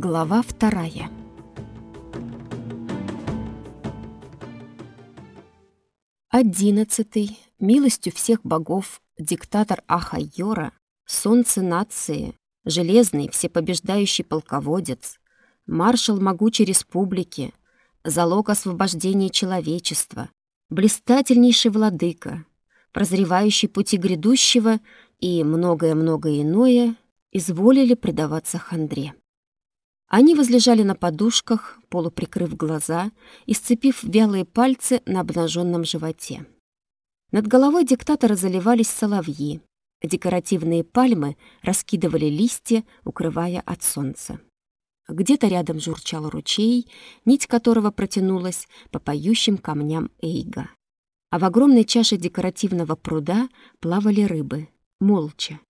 Глава вторая. Одиннадцатый, милостью всех богов, диктатор Ахайора, солнце нации, железный всепобеждающий полководец, маршал могучей республики, залог освобождения человечества, блистательнейший владыка, прозревающий пути грядущего и многое-многое иное, изволили предаваться хандре. Они возлежали на подушках, полуприкрыв глаза и сцепив вялые пальцы на обнаженном животе. Над головой диктатора заливались соловьи. Декоративные пальмы раскидывали листья, укрывая от солнца. Где-то рядом журчал ручей, нить которого протянулась по поющим камням Эйга. А в огромной чаше декоративного пруда плавали рыбы, молча.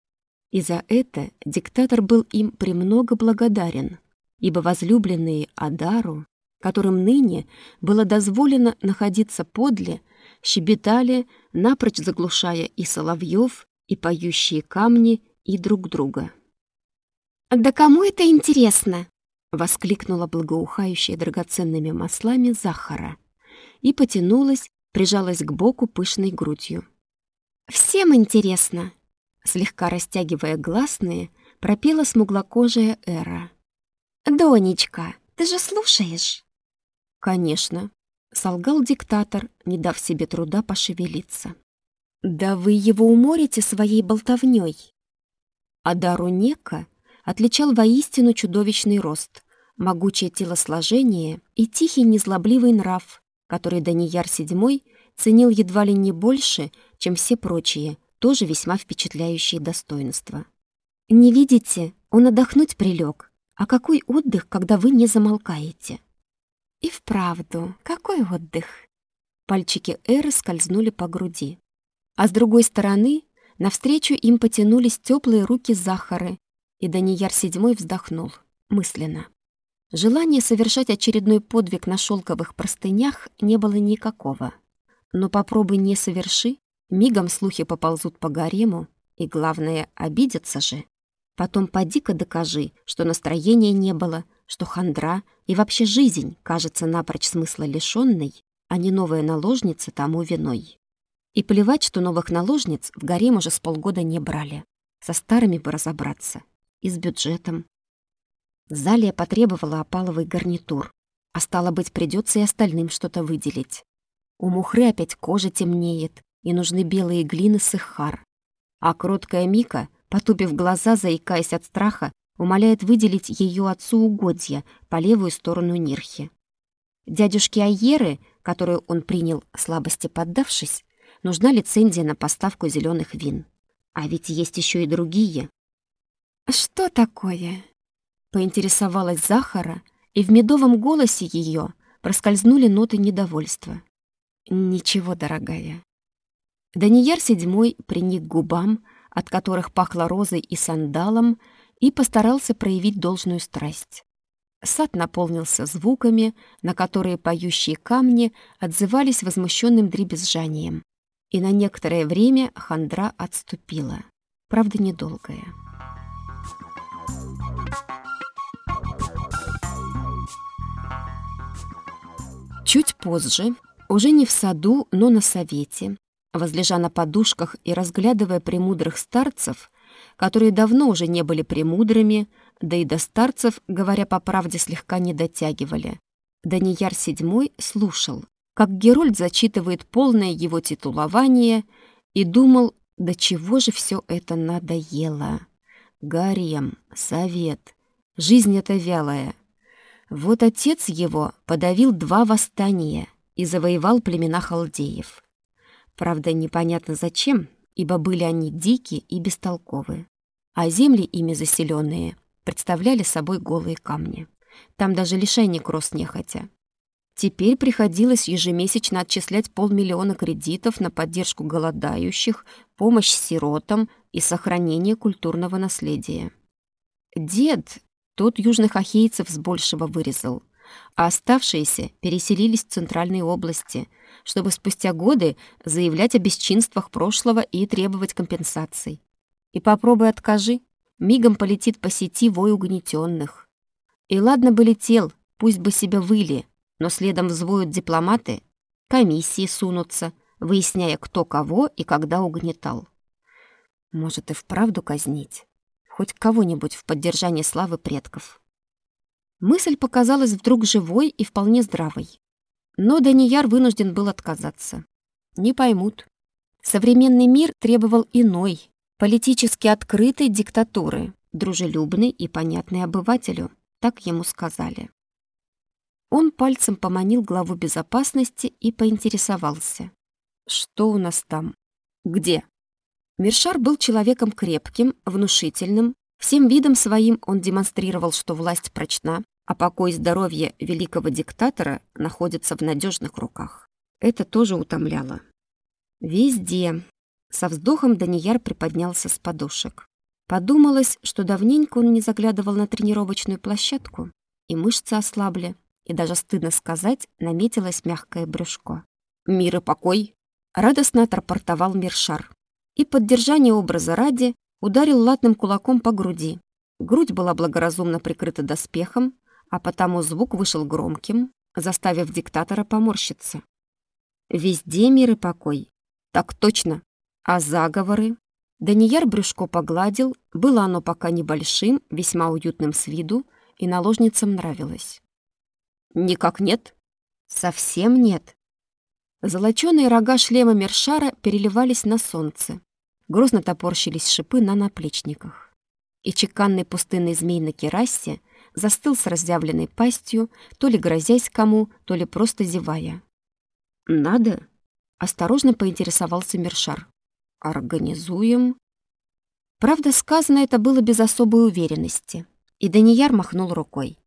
И за это диктатор был им премного благодарен — ибо возлюбленные Адару, которым ныне было дозволено находиться подле, щебетали, напрочь заглушая и соловьев, и поющие камни, и друг друга. «Да кому это интересно?» — воскликнула благоухающая драгоценными маслами Захара и потянулась, прижалась к боку пышной грудью. «Всем интересно!» Слегка растягивая гласные, пропела смуглокожая Эра — «Донечка, ты же слушаешь?» «Конечно», — солгал диктатор, не дав себе труда пошевелиться. «Да вы его уморите своей болтовнёй!» А Дару Нека отличал воистину чудовищный рост, могучее телосложение и тихий незлобливый нрав, который Данияр VII ценил едва ли не больше, чем все прочие, тоже весьма впечатляющие достоинства. «Не видите, он отдохнуть прилег, а какой отдых, когда вы не замолкаете? И вправду, какой отдых? Пальчики Эры скользнули по груди. А с другой стороны, навстречу им потянулись теплые руки Захары, и Данияр седьмой вздохнул, мысленно. Желания совершать очередной подвиг на шелковых простынях не было никакого. Но попробуй не соверши, мигом слухи поползут по гарему, и, главное, обидятся же. Потом поди-ка докажи, что настроения не было, что хандра и вообще жизнь кажется напрочь смысла лишённой, а не новая наложница тому виной. И плевать, что новых наложниц в гарем уже с полгода не брали. Со старыми бы разобраться. И с бюджетом. Залия потребовала опаловый гарнитур, а стало быть, придется и остальным что-то выделить. У мухры опять кожа темнеет, и нужны белые глины с их хар. А кроткая Мика Потупив глаза, заикаясь от страха, умоляет выделить ее отцу угодья по левую сторону Нирхи. Дядюшке Айеры, которую он принял, слабости поддавшись, нужна лицензия на поставку зеленых вин. А ведь есть еще и другие. «Что такое?» — поинтересовалась Захара, и в медовом голосе ее проскользнули ноты недовольства. «Ничего, дорогая». Данияр седьмой приник к губам, от которых пахло розой и сандалом, и постарался проявить должную страсть. Сад наполнился звуками, на которые поющие камни отзывались возмущенным дребезжанием. И на некоторое время хандра отступила. Правда, недолгая. Чуть позже, уже не в саду, но на совете, Возлежа на подушках и разглядывая премудрых старцев, которые давно уже не были премудрыми, да и до старцев, говоря по правде, слегка не дотягивали. Данияр седьмой слушал, как Герольд зачитывает полное его титулование, и думал, до чего же все это надоело. Гарем, совет, жизнь эта вялая. Вот отец его подавил два восстания и завоевал племена халдеев. Правда, непонятно зачем, ибо были они дикие и бестолковые. А земли ими заселенные представляли собой голые камни. Там даже лишайник рос нехотя. Теперь приходилось ежемесячно отчислять полмиллиона кредитов на поддержку голодающих, помощь сиротам и сохранение культурного наследия. Дед, тот южных ахейцев с большего вырезал, а оставшиеся переселились в центральные области, чтобы спустя годы заявлять о бесчинствах прошлого и требовать компенсаций. И попробуй откажи, мигом полетит по сети вой угнетенных. И ладно бы летел, пусть бы себя выли, но следом взвоют дипломаты, комиссии сунутся, выясняя, кто кого и когда угнетал. Может, и вправду казнить? Хоть кого-нибудь в поддержании славы предков. Мысль показалась вдруг живой и вполне здравой. Но Данияр вынужден был отказаться. Не поймут. Современный мир требовал иной, политически открытой диктатуры, дружелюбной и понятной обывателю, так ему сказали. Он пальцем поманил главу безопасности и поинтересовался. «Что у нас там? Где?» Миршар был человеком крепким, внушительным. Всем видом своим он демонстрировал, что власть прочна, а покой и здоровье великого диктатора находятся в надежных руках. Это тоже утомляло. «Везде». Со вздохом Данияр приподнялся с подушек. Подумалось, что давненько он не заглядывал на тренировочную площадку, и мышцы ослабли, и даже, стыдно сказать, наметилось мягкое брюшко. «Мир и покой!» — радостно отрапортовал Миршар. И поддержание образа ради ударил латным кулаком по груди. Грудь была благоразумно прикрыта доспехом, а потому звук вышел громким, заставив диктатора поморщиться. «Везде мир и покой. Так точно. А заговоры?» Данияр брюшко погладил, было оно пока небольшим, весьма уютным с виду, и наложницам нравилось. Никак нет. Совсем нет. Золочёные рога шлема Мершара переливались на солнце. Грозно топорщились шипы на наплечниках. И чеканный пустынный змей на керасе застыл с разъявленной пастью, то ли грозясь кому, то ли просто зевая. «Надо?» — осторожно поинтересовался Мершар. «Организуем?» Правда, сказано это было без особой уверенности, и Данияр махнул рукой.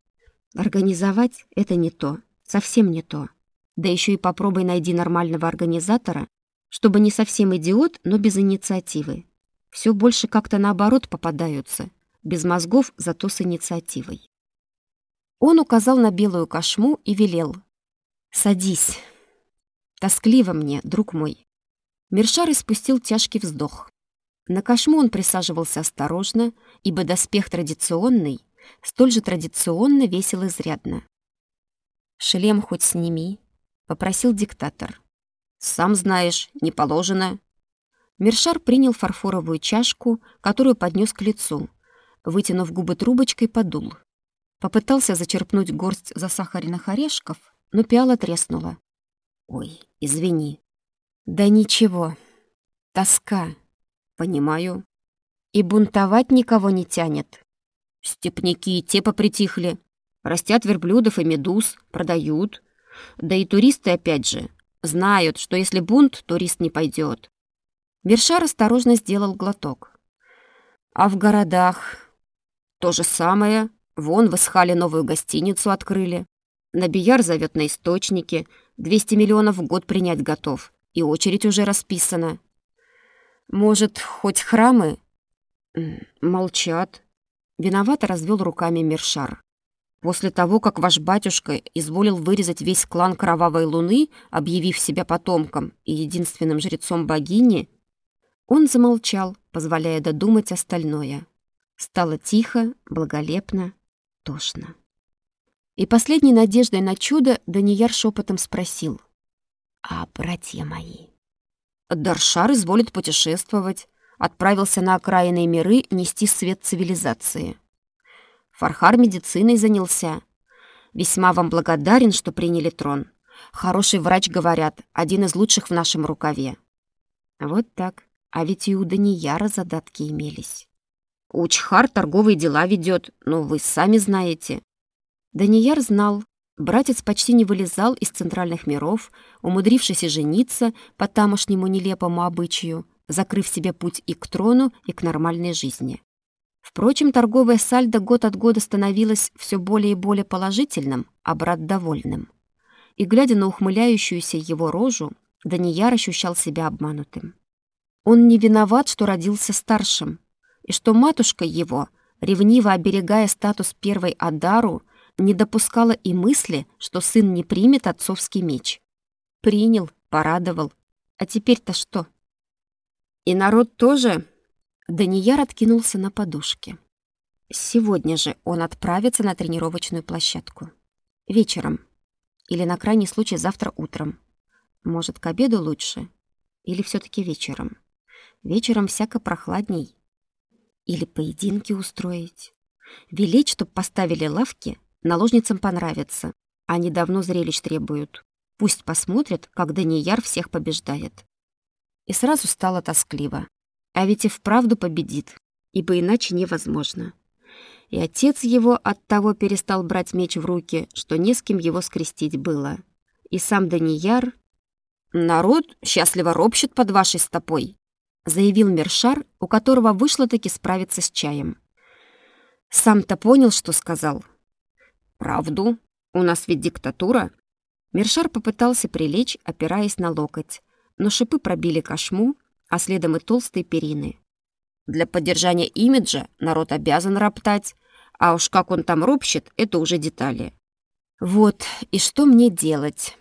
Организовать — это не то, совсем не то. Да еще и попробуй найди нормального организатора, чтобы не совсем идиот, но без инициативы. Все больше как-то наоборот попадаются, без мозгов, зато с инициативой. Он указал на белую кошму и велел. «Садись. Тоскливо мне, друг мой». Миршар испустил тяжкий вздох. На кошму он присаживался осторожно, ибо доспех традиционный, столь же традиционно весил изрядно. «Шлем хоть сними», — попросил диктатор. «Сам знаешь, не положено». Мершар принял фарфоровую чашку, которую поднес к лицу. Вытянув губы трубочкой, подул. Попытался зачерпнуть горсть засахаренных орешков, но пиала треснула. «Ой, извини». «Да ничего. Тоска. Понимаю. И бунтовать никого не тянет. Степняки и те попритихли. Растят верблюдов и медуз, продают. Да и туристы опять же. Знают, что если бунт, турист не пойдет. Вершар осторожно сделал глоток. А в городах то же самое. Вон в Исхале новую гостиницу открыли. Набияр зовет на источники. 200 миллионов в год принять готов. И очередь уже расписана. Может, хоть храмы? Молчат. Виновато развел руками Миршар. После того, как ваш батюшка изволил вырезать весь клан Кровавой Луны, объявив себя потомком и единственным жрецом богини, он замолчал, позволяя додумать остальное. Стало тихо, благолепно, тошно. И последней надеждой на чудо Данияр шепотом спросил. «А братья мои?» Даршар изволит путешествовать, отправился на окраинные миры нести свет цивилизации. Фархар медициной занялся. Весьма вам благодарен, что приняли трон. Хороший врач, говорят, один из лучших в нашем рукаве. Вот так. А ведь и у Данияра задатки имелись. Учхар торговые дела ведет, но вы сами знаете. Данияр знал. Братец почти не вылезал из центральных миров, умудрившись жениться по тамошнему нелепому обычаю, закрыв себе путь и к трону, и к нормальной жизни. Впрочем, торговая сальдо год от года становилась все более и более положительным, а брат довольным. И, глядя на ухмыляющуюся его рожу, Данияр ощущал себя обманутым. Он не виноват, что родился старшим, и что матушка его, ревниво оберегая статус первой Адару, не допускала и мысли, что сын не примет отцовский меч. Принял, порадовал. А теперь-то что? И народ тоже. Данияр откинулся на подушке. Сегодня же он отправится на тренировочную площадку. Вечером. Или на крайний случай завтра утром. Может, к обеду лучше? Или все таки вечером? Вечером всяко прохладней. Или поединки устроить. Велеть, чтоб поставили лавки, наложницам понравится. Они давно зрелищ требуют. Пусть посмотрят, как Данияр всех побеждает. И сразу стало тоскливо. А ведь и вправду победит, ибо иначе невозможно и отец его от того перестал брать меч в руки, что не с кем его скрестить было. И сам Данияр... «Народ счастливо ропщет под вашей стопой», — заявил Мершар, у которого вышло-таки справиться с чаем. «Сам-то понял, что сказал?» «Правду? У нас ведь диктатура». Мершар попытался прилечь, опираясь на локоть, но шипы пробили кошму, а следом и толстые перины. Для поддержания имиджа народ обязан роптать, а уж как он там ропщет, это уже детали. Вот, и что мне делать?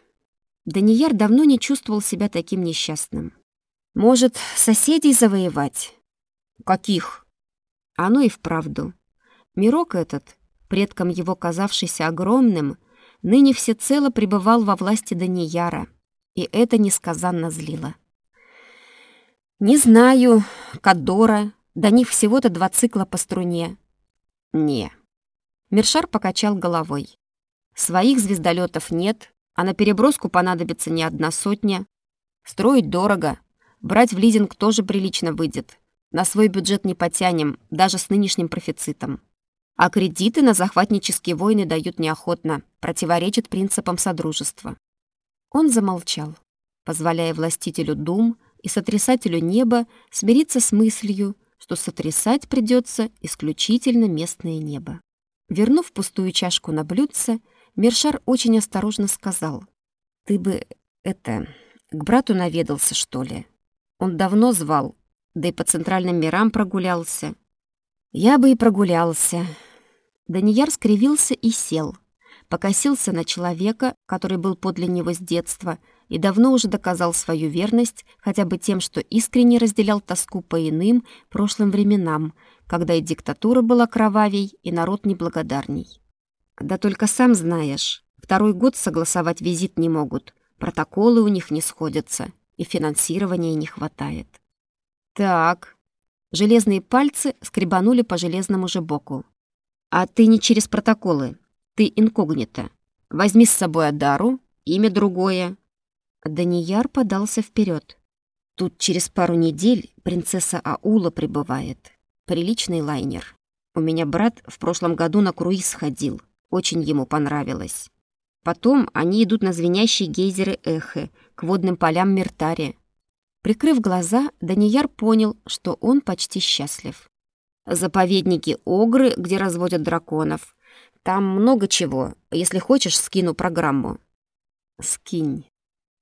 Данияр давно не чувствовал себя таким несчастным. Может, соседей завоевать? Каких? Оно и вправду. Мирок этот, предком его казавшийся огромным, ныне всецело пребывал во власти Данияра, и это несказанно злило. Не знаю, Кадора, до них всего-то два цикла по струне, не. Мершар покачал головой. Своих звездолетов нет, а на переброску понадобится не одна сотня. Строить дорого. Брать в лизинг тоже прилично выйдет. На свой бюджет не потянем, даже с нынешним профицитом. А кредиты на захватнические войны дают неохотно, противоречат принципам содружества. Он замолчал, позволяя властителю дум и сотрясателю неба смириться с мыслью, что сотрясать придется исключительно местное небо. Вернув пустую чашку на блюдце, Мершар очень осторожно сказал. «Ты бы, это, к брату наведался, что ли? Он давно звал, да и по центральным мирам прогулялся». «Я бы и прогулялся». Данияр скривился и сел, покосился на человека, который был подле него с детства, и давно уже доказал свою верность хотя бы тем, что искренне разделял тоску по иным прошлым временам, когда и диктатура была кровавей, и народ неблагодарней. Да только сам знаешь, второй год согласовать визит не могут, протоколы у них не сходятся, и финансирования не хватает. Так, железные пальцы скребанули по железному же боку. А ты не через протоколы, ты инкогнито. Возьми с собой Адару, имя другое, Данияр подался вперед. Тут через пару недель принцесса Аула прибывает. Приличный лайнер. У меня брат в прошлом году на круиз ходил. Очень ему понравилось. Потом они идут на звенящие гейзеры Эхе, к водным полям Миртари. Прикрыв глаза, Данияр понял, что он почти счастлив. Заповедники Огры, где разводят драконов. Там много чего. Если хочешь, скину программу. Скинь.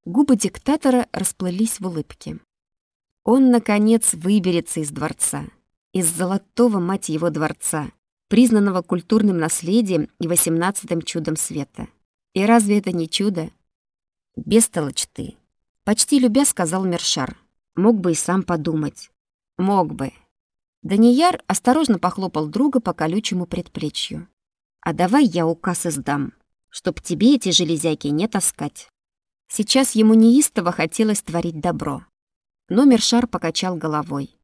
Губы диктатора расплылись в улыбке. Он, наконец, выберется из дворца. Из золотого, мать его, дворца, признанного культурным наследием и восемнадцатым чудом света. И разве это не чудо? Бестолочь ты. Почти любя, сказал Мершар. Мог бы и сам подумать. Мог бы. Данияр осторожно похлопал друга по колючему предплечью. «А давай я указ издам, чтоб тебе эти железяки не таскать». Сейчас ему неистово хотелось творить добро. Но Мершар покачал головой.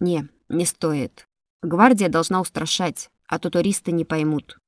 «Не, не стоит. Гвардия должна устрашать, а то туристы не поймут.